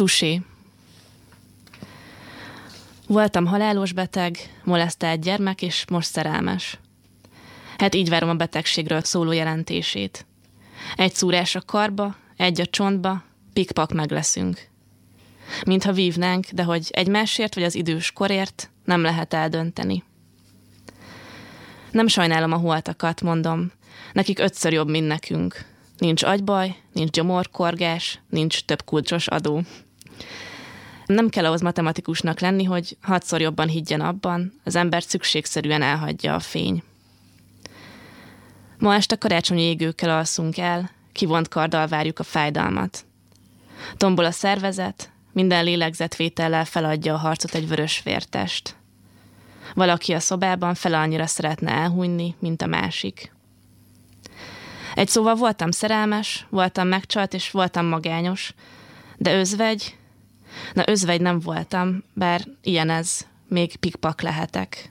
Tusé. Voltam halálos beteg, molesztált gyermek, és most szerelmes. Hát így várom a betegségről szóló jelentését. Egy szúrás a karba, egy a csontba, pikpak meg leszünk. Mintha vívnánk, de hogy egymásért vagy az idős korért nem lehet eldönteni. Nem sajnálom a holtakat, mondom. Nekik ötször jobb, mint nekünk. Nincs agybaj, nincs gyomorkorgás, nincs több kulcsos adó. Nem kell ahhoz matematikusnak lenni, hogy hatszor jobban higgyen abban, az ember szükségszerűen elhagyja a fény. Ma este karácsonyi égőkkel alszunk el, kivont karddal várjuk a fájdalmat. Tombol a szervezet, minden lélegzetvétellel feladja a harcot egy vörös vértest. Valaki a szobában fele annyira szeretne elhunyni, mint a másik. Egy szóval voltam szerelmes, voltam megcsalt és voltam magányos, de özvegy, na özvegy nem voltam, bár ilyen ez, még pikpak lehetek.